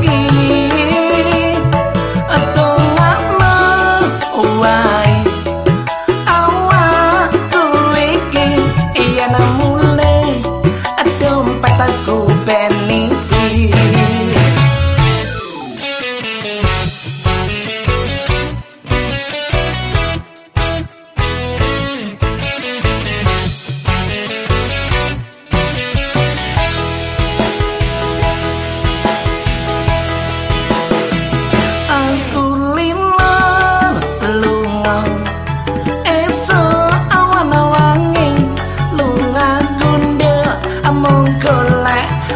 rezeki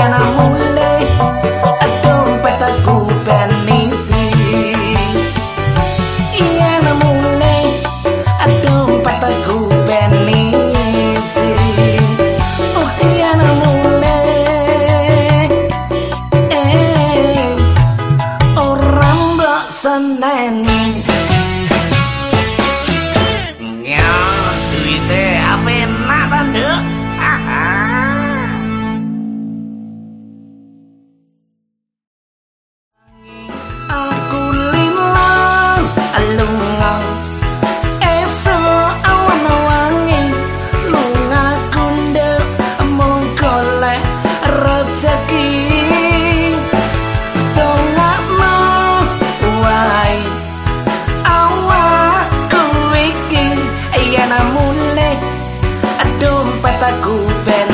yen iki